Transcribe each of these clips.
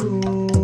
Ooh.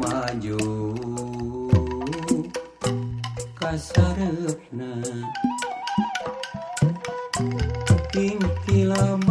maju kasepna tim kilama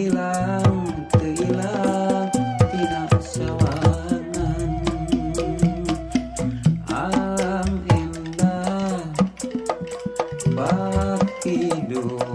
hilang hilang tidak sewangan alam indah bak hidup